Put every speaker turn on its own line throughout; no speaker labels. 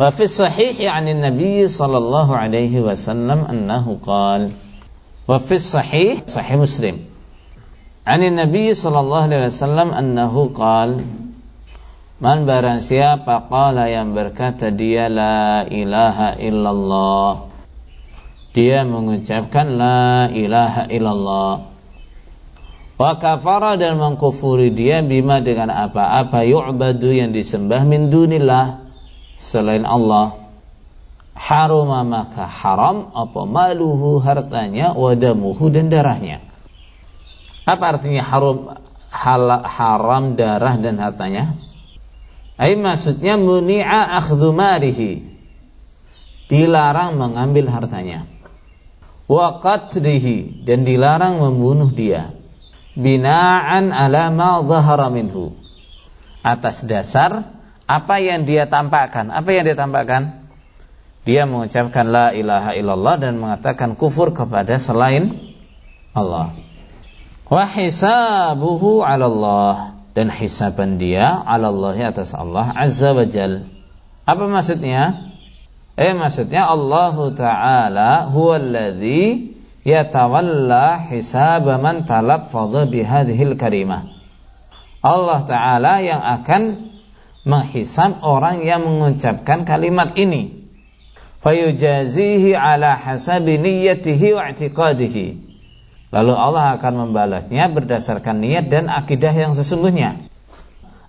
Fa fi sahihi 'anil Nabi sallallahu alaihi wasallam annahu qala wa fi sahih sahih Muslim. 'anil Nabi sallallahu alaihi wasallam annahu qala Man barang siapa qala yang berkata dia la ilaha illallah Dia mengucapkan la ilaha illallah. Wa kafara dan mengkufuri dia bima dengan apa-apa yu'badu yang disembah min dunillah selain Allah haruma maka haram apa maluhu hartanya wadamuhu dan darahnya. Apa artinya haram hal, haram darah dan hartanya? Ay maksudnya muni'a akhdhu marihi dilarang mengambil hartanya. Wa qatlihi dan dilarang membunuh dia. Bina'an ala ma dhahara minhu. Atas dasar apa yang dia tampakkan? Apa yang dia tampakkan? Dia mengucapkan la ilaha illallah dan mengatakan kufur kepada selain Allah. Wa hisabuhu 'ala Allah dan hisaban dia 'ala Allah atas Allah azza wa jal. Apa maksudnya? Eh maksudnya Allah Ta'ala huwa alladhi yatawalla hisab man talaffadha bihadhil karimah. Allah Ta'ala yang akan menghisab orang yang mengucapkan kalimat ini. Fayujazihi ala hasabi niyyatihi wa i'tiqadihi. Lalu Allah akan membalasnya berdasarkan niat dan akidah yang sesungguhnya.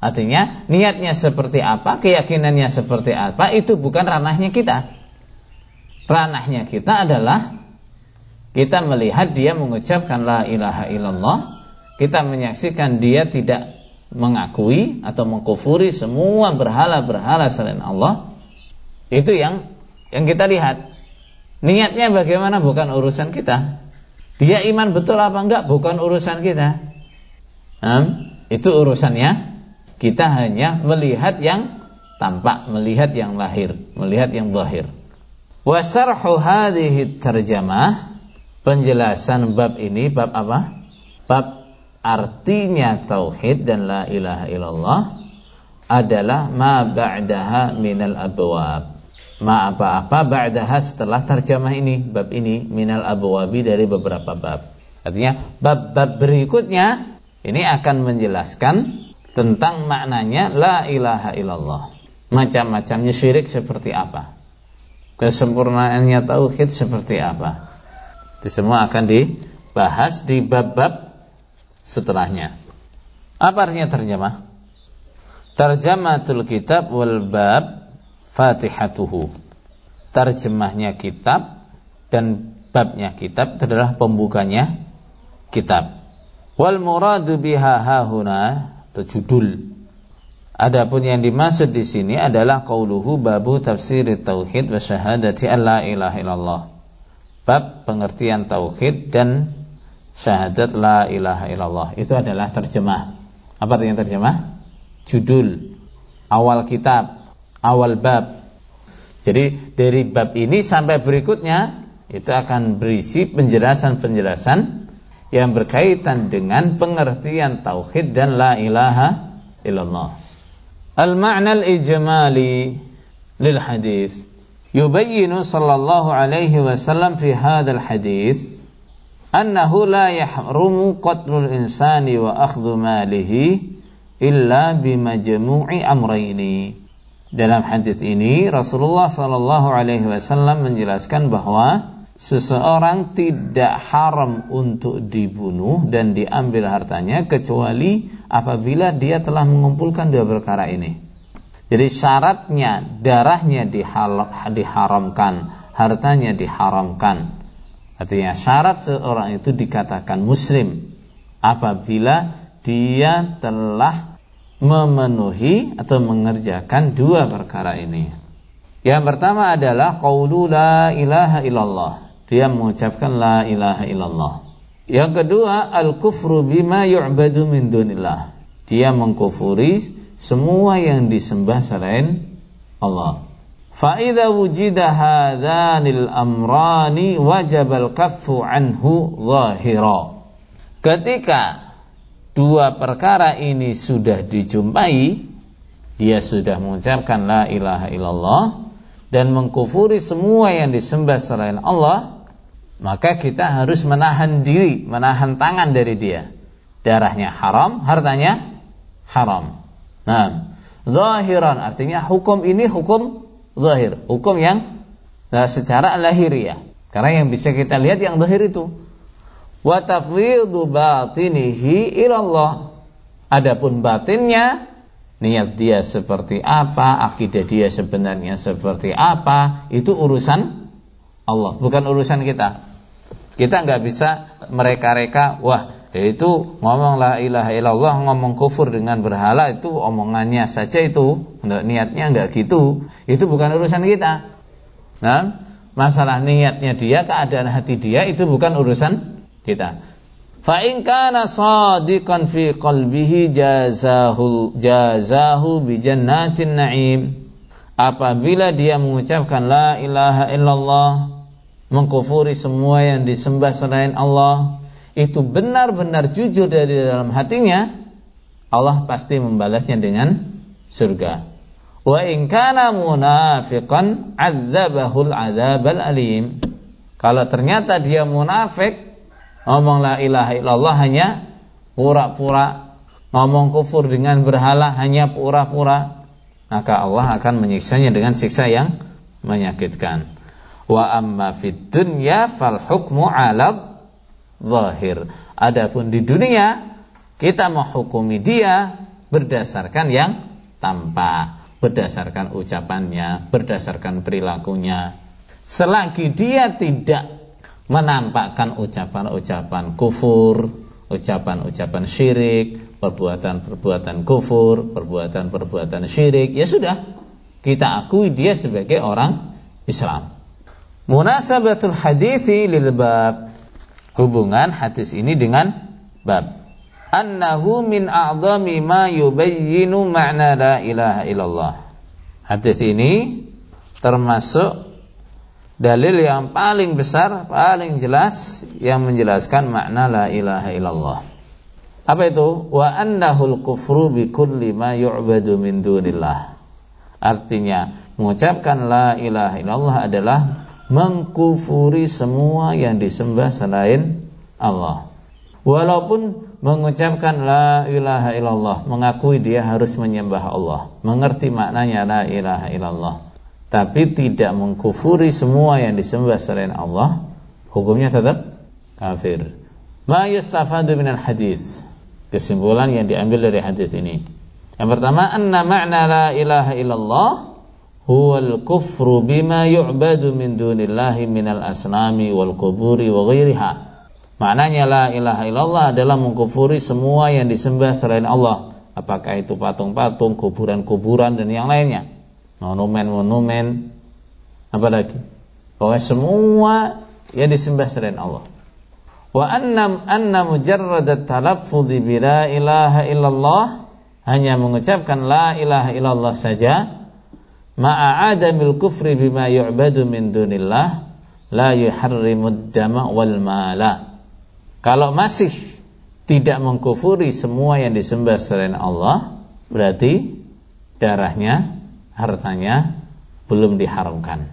Artinya niatnya seperti apa, keyakinannya seperti apa, itu bukan ranahnya kita. Ranahnya kita adalah kita melihat dia mengucapkan la ilaha illallah, kita menyaksikan dia tidak mengakui atau mengkufuri semua berhala-berhala selain Allah itu yang yang kita lihat. Niatnya bagaimana? Bukan urusan kita. Dia iman betul apa enggak? Bukan urusan kita. Hmm? itu urusannya. Kita hanya melihat yang tampak melihat yang lahir melihat yang zahir. Wasarhu hadhihi terjemah penjelasan bab ini bab apa? Bab artinya tauhid dan la ilaha illallah adalah ma ba'daha minal abwab. Ma apa-apa ba'daha setelah terjemah ini, bab ini minal abwabi dari beberapa bab. Artinya bab-bab berikutnya ini akan menjelaskan tentang maknanya la ilaha illallah. Macam-macamnya syirik seperti apa? Kesempurnaannya tauhid seperti apa? Itu semua akan dibahas di bab-bab setelahnya. Apa artinya terjemah? Terjematul kitab wal bab fatihatuhu. Terjemahnya kitab dan babnya kitab adalah pembukanya kitab. Wal muradu biha hahuna atau judul. Adapun yang dimaksud di sini adalah qauluhu babu tafsir tauhid wa syahadati alla ilaha illallah. Bab pengertian tauhid dan syahadat la ilaha illallah itu adalah terjemah. Apa artinya terjemah? Judul, awal kitab, awal bab. Jadi dari bab ini sampai berikutnya itu akan berisi penjelasan-penjelasan yang berkaitan dengan pengertian tauhid dan la ilaha illallah. Al-ma'na al-ijmali lil hadis yubayyinu sallallahu alaihi wasallam fi hadzal hadis annahu la yahrumu qatlul insani wa akhdhu malihi illa bimajmu'i amrayni. Dalam hadis ini Rasulullah sallallahu alaihi wasallam menjelaskan bahwa seseorang tidak haram untuk dibunuh dan diambil hartanya kecuali apabila dia telah mengumpulkan dua perkara ini. Jadi syaratnya darahnya diharamkan, hartanya diharamkan. Artinya syarat seorang itu dikatakan muslim apabila dia telah memenuhi atau mengerjakan dua perkara ini. Yang pertama adalah qaulu la ilaha illallah. Dia mengucapkan la ilaha illallah. Yang kedua al-kufru bima yu'badu min dunillah. Dia mengkufuri semua yang disembah selain Allah. Fa'idha wujida hadhanil amrani wajabal kaffu anhu zahira. Ketika dua perkara ini sudah dijumpai, dia sudah mengucapkan la ilaha illallah dan mengkufuri semua yang disembah selain Allah, maka kita harus menahan diri, menahan tangan dari dia. Darahnya haram, hartanya haram. Nah, zahiran artinya hukum ini hukum zahir, hukum yang nah, secara lahiriah. Karena yang bisa kita lihat yang zahir itu. Wa tafwidhu batinihi ilallah. Adapun batinnya niat dia seperti apa, akidah dia sebenarnya seperti apa, itu urusan Allah, bukan urusan kita. Kita nggak bisa mereka-reka, wah itu ngomong la ilaha illallah, ngomong kufur dengan berhala itu omongannya saja itu, nggak niatnya nggak gitu, itu bukan urusan kita. Nah, masalah niatnya dia, keadaan hati dia itu bukan urusan kita. Fa in kana sadiqan fi qalbihi jazahu jazahu bi jannatin na'im. Apabila dia mengucapkan la ilaha illallah, mengkufuri semua yang disembah selain Allah, itu benar-benar jujur dari dalam hatinya, Allah pasti membalasnya dengan surga. Wa in kana munafiqan 'adzabahul 'adzabal alim. Kalau ternyata dia munafik, ngomong la ilaha illallah hanya pura-pura ngomong kufur dengan berhala hanya pura-pura maka Allah akan menyiksanya dengan siksa yang menyakitkan wa amma fid dunya fal hukmu ala zahir adapun di dunia kita menghukumi dia berdasarkan yang tampak berdasarkan ucapannya berdasarkan perilakunya selagi dia tidak menampakkan ucapan-ucapan kufur, ucapan-ucapan syirik, perbuatan-perbuatan kufur, perbuatan-perbuatan syirik, ya sudah, kita akui dia sebagai orang Islam. Munasabatul hadithi lil bab. Hubungan hadis ini dengan bab. Annahu min a'zami ma yubayyinu ma'na la ilaha illallah. Hadis ini termasuk dalil yang paling besar, paling jelas yang menjelaskan makna la ilaha illallah. Apa itu? Wa annahul kufru bi kulli ma yu'badu min dunillah. Artinya, mengucapkan la ilaha illallah adalah mengkufuri semua yang disembah selain Allah. Walaupun mengucapkan la ilaha illallah, mengakui dia harus menyembah Allah, mengerti maknanya la ilaha illallah tapi tidak mengkufuri semua yang disembah selain Allah, hukumnya tetap kafir. Ma yustafadu minal hadis. Kesimpulan yang diambil dari hadis ini. Yang pertama, anna ma'na la ilaha illallah huwal kufru bima yu'badu min dunillahi minal asnami wal kuburi wa ghairiha. Maknanya la ilaha illallah adalah mengkufuri semua yang disembah selain Allah. Apakah itu patung-patung, kuburan-kuburan dan yang lainnya monumen-monumen, apa lagi? Bahwa semua yang disembah selain Allah. Wa annam anna mujarrad at-talaffuz bi la ilaha illallah hanya mengucapkan la ilaha illallah saja ma'a adamil kufri bima yu'badu min dunillah la yuharrimud dama wal mala. Kalau masih tidak mengkufuri semua yang disembah selain Allah, berarti darahnya hartanya belum diharamkan.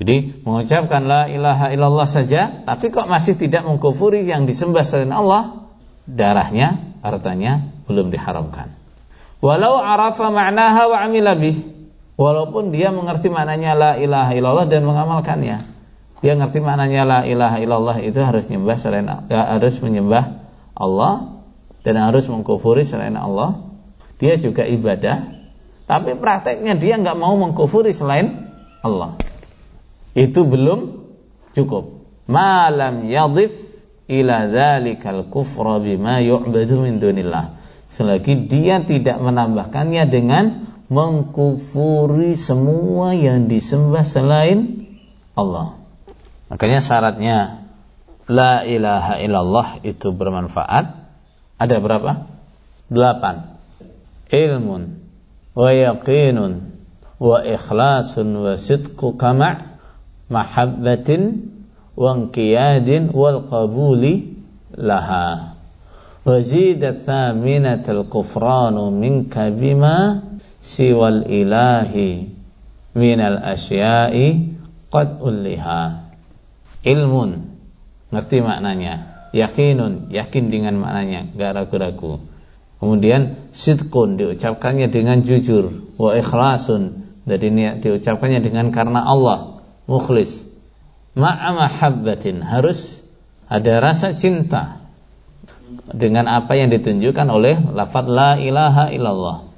Jadi mengucapkan la ilaha illallah saja, tapi kok masih tidak mengkufuri yang disembah selain Allah, darahnya, hartanya belum diharamkan. Walau arafa ma'naha wa amila bih. Walaupun dia mengerti maknanya la ilaha illallah dan mengamalkannya. Dia ngerti maknanya la ilaha illallah itu harus menyembah selain harus menyembah Allah dan harus mengkufuri selain Allah. Dia juga ibadah tapi prakteknya dia nggak mau mengkufuri selain Allah. Itu belum cukup. Malam yadif ila dzalikal kufra bima yu'badu min dunillah. Selagi dia tidak menambahkannya dengan mengkufuri semua yang disembah selain Allah. Makanya syaratnya la ilaha illallah itu bermanfaat ada berapa? Delapan. Ilmun wa yaqinun wa ikhlasun wa sidqu kama' mahabbatin wa inqiyadin wal qabuli laha. Wazidat thaminatul kufranu minka bima siwal ilahi minal asya'i qad ulliha ilmun. Ngerti maknanya? Yakinun. Yakin dengan maknanya. Gak ragu-ragu. Kemudian sidqun. Diucapkannya dengan jujur. Wa ikhlasun. Jadi niat diucapkannya dengan karena Allah. Mukhlis. Ma'amahabbatin harus ada rasa cinta. Dengan apa yang ditunjukkan oleh lafaz la ilaha illallah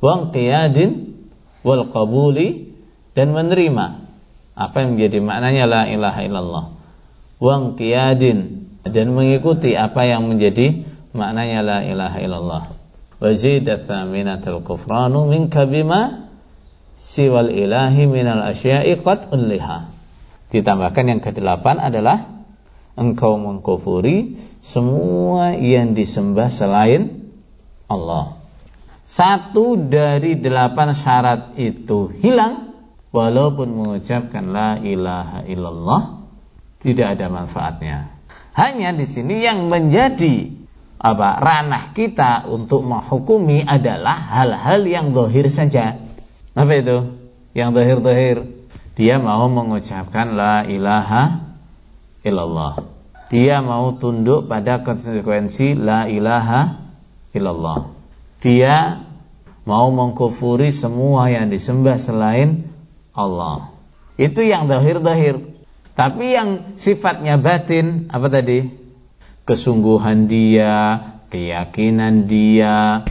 wa qiyadin wal qabuli dan menerima. Apa yang menjadi maknanya? La ilaha illallah. Wang qiyadin dan mengikuti apa yang menjadi maknanya. La ilaha illallah. Wa zida thaminatul kufranu minka bima siwal ilahi minal asya'i qad ulliha ditambahkan yang kedelapan adalah engkau mengkufuri semua yang disembah selain Allah satu dari delapan syarat itu hilang walaupun mengucapkan la ilaha illallah tidak ada manfaatnya. Hanya di sini yang menjadi apa ranah kita untuk menghukumi adalah hal-hal yang dohir saja. Apa itu? Yang dohir-dohir. Dia mau mengucapkan la ilaha illallah. Dia mau tunduk pada konsekuensi la ilaha illallah. Dia mau mengkufuri semua yang disembah selain Allah. Itu yang dahir-dahir. Tapi yang sifatnya batin apa tadi? Kesungguhan dia, keyakinan dia,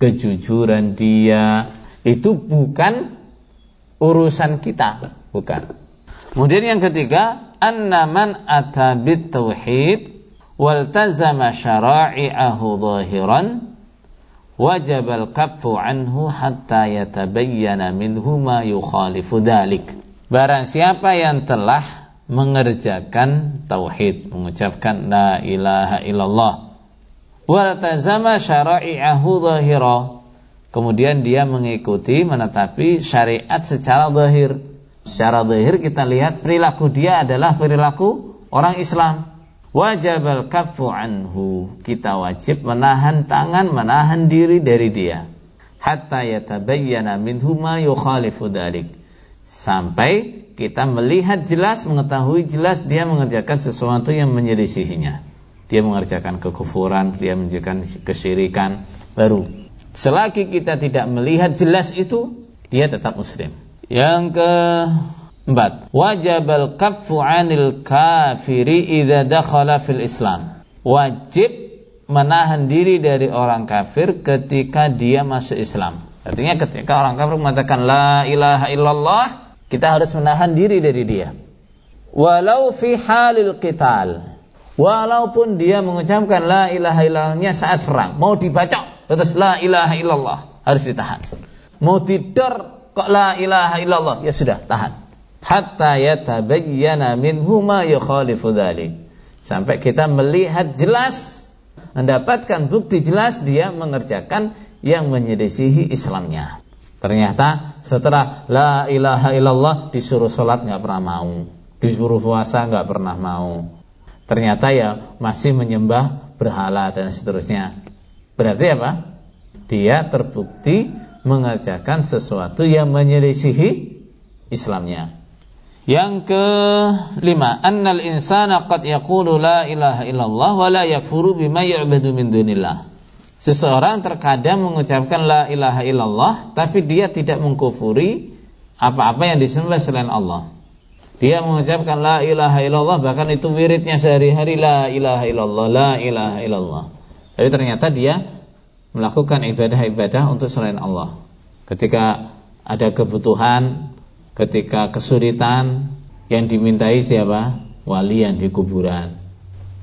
kejujuran dia itu bukan urusan kita, bukan. Kemudian yang ketiga, annaman atabit tauhid waltazama syara'i'ahu zahiran wajib al-kaffu anhu hatta yatabayyana minhu ma yukhalifu dhalik. Barang siapa yang telah mengerjakan tauhid, mengucapkan la ilaha illallah wa tazama syara'i'ahu dhahira. Kemudian dia mengikuti menetapi syariat secara zahir. Secara zahir kita lihat perilaku dia adalah perilaku orang Islam wajib al-kaffu anhu. Kita wajib menahan tangan menahan diri dari dia. Hatta yatabayyana minhu ma yukhalifu dalik sampai kita melihat jelas mengetahui jelas dia mengerjakan sesuatu yang menyelisihinya. Dia mengerjakan kekufuran dia mengerjakan kesyirikan. Baru selagi kita tidak melihat jelas itu dia tetap muslim. Yang ke Empat. Wajib al-kaffu 'anil kafiri idza dakhala fil Islam. Wajib menahan diri dari orang kafir ketika dia masuk Islam. Artinya ketika orang kafir mengatakan la ilaha illallah, kita harus menahan diri dari dia. Walau fi halil qital. Walaupun dia mengucapkan la ilaha illallahnya saat perang, mau dibaca terus la ilaha illallah harus ditahan. Mau tidur kok la ilaha illallah, ya sudah tahan hatta yatabayyana minhu ma yukhalifu dzalik. Sampai kita melihat jelas mendapatkan bukti jelas dia mengerjakan yang menyelisihi Islamnya. Ternyata setelah la ilaha illallah disuruh sholat nggak pernah mau, disuruh puasa nggak pernah mau. Ternyata ya masih menyembah berhala dan seterusnya. Berarti apa? Dia terbukti mengerjakan sesuatu yang menyelisihi Islamnya. Yang kelima, annal insana qad yaqulu la ilaha illallah wa la yakfuru bima yu'badu min dunillah. Seseorang terkadang mengucapkan la ilaha illallah tapi dia tidak mengkufuri apa-apa yang disembah selain Allah. Dia mengucapkan la ilaha illallah bahkan itu wiridnya sehari-hari la ilaha illallah la ilaha illallah. Tapi ternyata dia melakukan ibadah-ibadah untuk selain Allah. Ketika ada kebutuhan ketika kesulitan yang dimintai siapa? Wali yang di kuburan.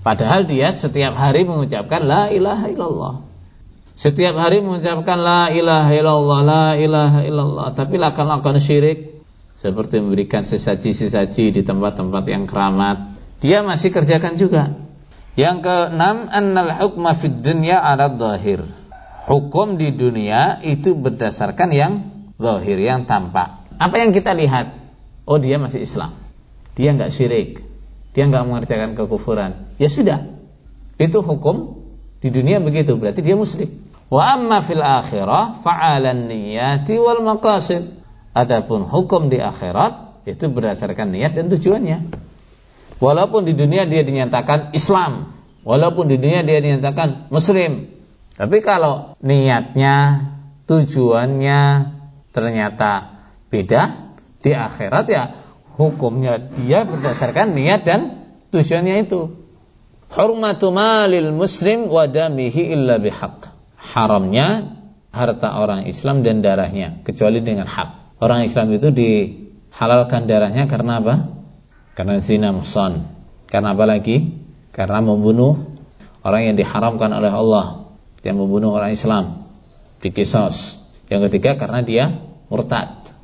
Padahal dia setiap hari mengucapkan la ilaha illallah. Setiap hari mengucapkan la ilaha illallah, la ilaha illallah, tapi lakukan-lakukan syirik seperti memberikan sesaji-sesaji di tempat-tempat yang keramat, dia masih kerjakan juga. Yang keenam, annal hukma fid dunya 'ala dhahir. Hukum di dunia itu berdasarkan yang zahir, yang tampak. Apa yang kita lihat? Oh dia masih Islam. Dia nggak syirik. Dia nggak mengerjakan kekufuran. Ya sudah. Itu hukum di dunia begitu. Berarti dia muslim. Wa amma fil akhirah fa'alan niyati wal maqasid. Adapun hukum di akhirat itu berdasarkan niat dan tujuannya. Walaupun di dunia dia dinyatakan Islam, walaupun di dunia dia dinyatakan Muslim, tapi kalau niatnya, tujuannya ternyata beda, di akhirat ya hukumnya dia berdasarkan niat dan tujuannya itu. Hurmatu malil muslim wa damihi illa bihaq. Haramnya harta orang Islam dan darahnya kecuali dengan hak. Orang Islam itu dihalalkan darahnya karena apa? Karena zina muhsan. Karena apa lagi? Karena membunuh orang yang diharamkan oleh Allah. Dia membunuh orang Islam dikisos. Yang ketiga karena dia murtad.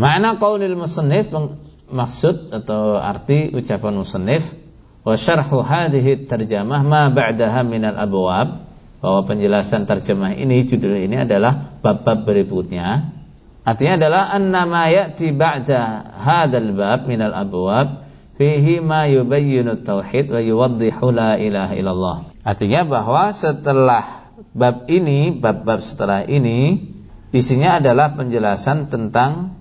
Makna qaulil musannif maksud atau arti ucapan musannif Wa syarhu hadhihi terjemah ma ba'daha minal abwab bahwa penjelasan terjemah ini judul ini adalah bab-bab berikutnya. Artinya adalah annama ya'ti ba'da hadzal bab minal abwab fihi ma yubayyinu tauhid wa yuwaddihu la ilaha illallah. Artinya bahwa setelah bab ini, bab-bab setelah ini isinya adalah penjelasan tentang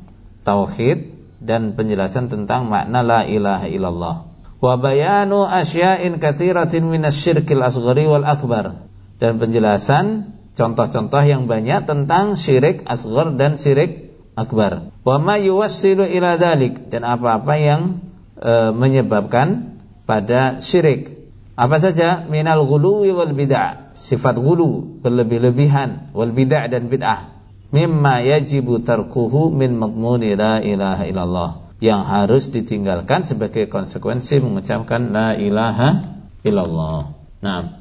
tauhid dan penjelasan tentang makna la ilaha illallah. Wa bayanu asya'in katsiratin minasyirkil asghari wal akbar. Dan penjelasan contoh-contoh yang banyak tentang syirik asghar dan syirik akbar. Wa ma yuwassilu ila dalik dan apa-apa yang e, menyebabkan pada syirik. Apa saja? Minal ghuluwi wal bid'ah. Sifat ghulu berlebih-lebihan. Wal bid'ah dan bid'ah mimma yajibu tarkuhu min madmuni la ilaha illallah yang harus ditinggalkan sebagai konsekuensi mengucapkan la ilaha illallah. Nah,